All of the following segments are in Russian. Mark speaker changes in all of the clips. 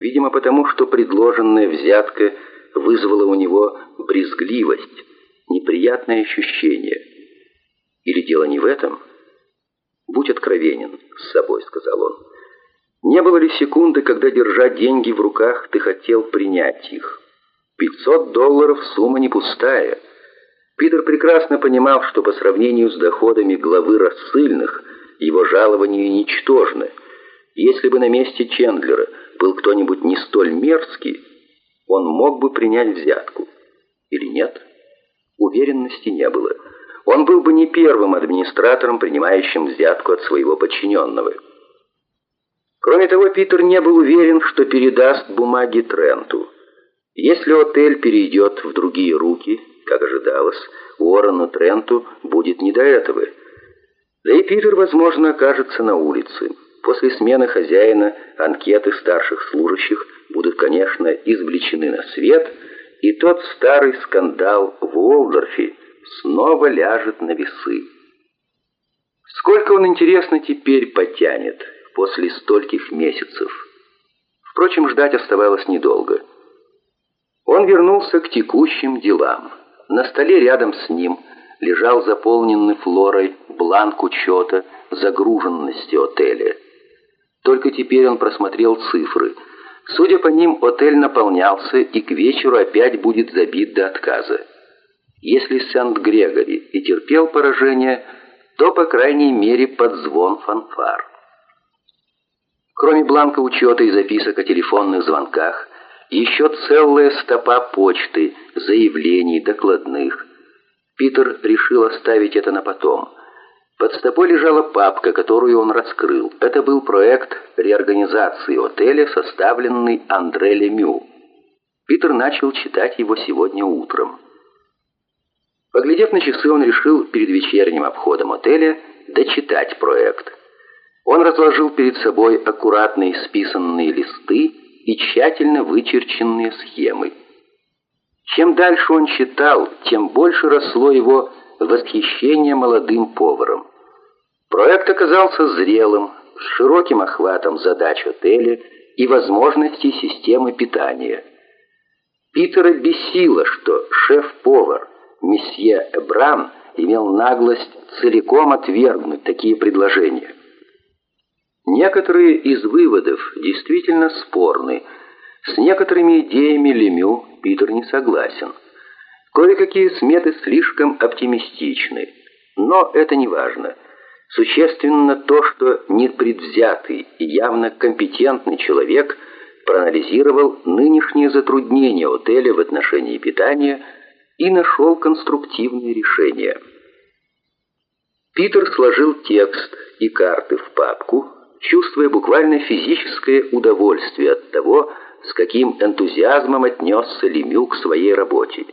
Speaker 1: Видимо, потому что предложенная взятка вызвала у него брезгливость, неприятное ощущение. Или дело не в этом? «Будь откровенен с собой», — сказал он. «Не было ли секунды, когда, держа деньги в руках, ты хотел принять их? Пятьсот долларов — сумма не пустая». Питер прекрасно понимал, что по сравнению с доходами главы рассыльных его жалование ничтожны. Если бы на месте Чендлера был кто-нибудь не столь мерзкий, он мог бы принять взятку. Или нет? Уверенности не было. Он был бы не первым администратором, принимающим взятку от своего подчиненного. Кроме того, Питер не был уверен, что передаст бумаги Тренту. Если отель перейдет в другие руки, как ожидалось, Уоррену Тренту будет не до этого. Да и Питер, возможно, окажется на улице. После смены хозяина анкеты старших служащих будут, конечно, извлечены на свет, и тот старый скандал в Уолдорфе снова ляжет на весы. Сколько он, интересно, теперь потянет после стольких месяцев? Впрочем, ждать оставалось недолго. Он вернулся к текущим делам. На столе рядом с ним лежал заполненный флорой бланк учета загруженности отеля. Только теперь он просмотрел цифры. Судя по ним, отель наполнялся и к вечеру опять будет забит до отказа. Если Сент-Грегори и терпел поражение, то, по крайней мере, под звон фанфар. Кроме бланка учета и записок о телефонных звонках, еще целая стопа почты, заявлений, докладных. Питер решил оставить это на потом. Под стопой лежала папка, которую он раскрыл. Это был проект реорганизации отеля, составленный Андре Лемю. Питер начал читать его сегодня утром. Поглядев на часы, он решил перед вечерним обходом отеля дочитать проект. Он разложил перед собой аккуратные списанные листы, и тщательно вычерченные схемы. Чем дальше он читал, тем больше росло его восхищение молодым поваром. Проект оказался зрелым, с широким охватом задач отеля и возможностей системы питания. Питера бесило, что шеф-повар месье Эбран имел наглость целиком отвергнуть такие предложения. Некоторые из выводов действительно спорны. С некоторыми идеями Лемю Питер не согласен. Кое-какие сметы слишком оптимистичны. Но это не важно. Существенно то, что непредвзятый и явно компетентный человек проанализировал нынешние затруднения отеля в отношении питания и нашел конструктивные решения. Питер сложил текст и карты в папку, чувствуя буквально физическое удовольствие от того, с каким энтузиазмом отнесся Лемю к своей работе.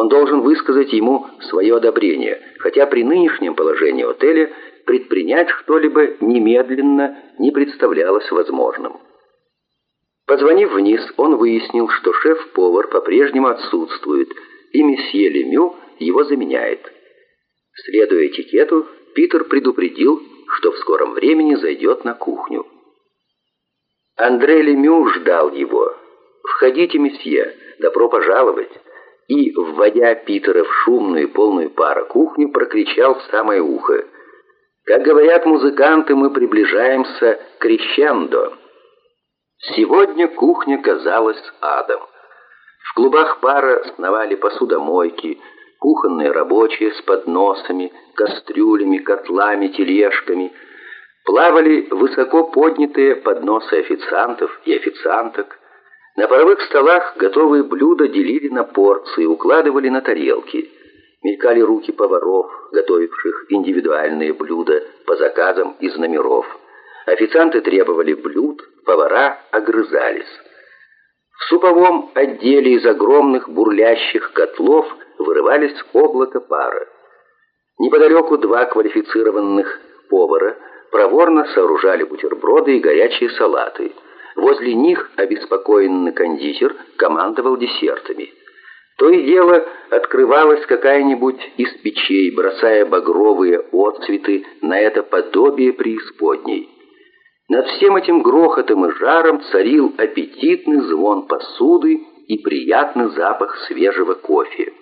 Speaker 1: Он должен высказать ему свое одобрение, хотя при нынешнем положении отеля предпринять что-либо немедленно не представлялось возможным. Позвонив вниз, он выяснил, что шеф-повар по-прежнему отсутствует, и месье Лемю его заменяет. Следуя этикету, Питер предупредил, что в скором времени зайдет на кухню. Андре Лемю ждал его. «Входите, месье, добро пожаловать!» И, вводя Питера в шумную полную пара кухню, прокричал в самое ухо. «Как говорят музыканты, мы приближаемся к крещендо». Сегодня кухня казалась адом. В клубах пара сновали посудомойки, кухонные рабочие с подносами, кастрюлями, котлами, тележками. Плавали высоко поднятые подносы официантов и официанток. На паровых столах готовые блюда делили на порции, укладывали на тарелки. Мелькали руки поваров, готовивших индивидуальные блюда по заказам из номеров. Официанты требовали блюд, повара огрызались. В суповом отделе из огромных бурлящих котлов вырывались облако пара. Неподалеку два квалифицированных повара проворно сооружали бутерброды и горячие салаты. Возле них обеспокоенный кондитер командовал десертами. То и дело открывалась какая-нибудь из печей, бросая багровые отцветы на это подобие преисподней. Над всем этим грохотом и жаром царил аппетитный звон посуды и приятный запах свежего кофе.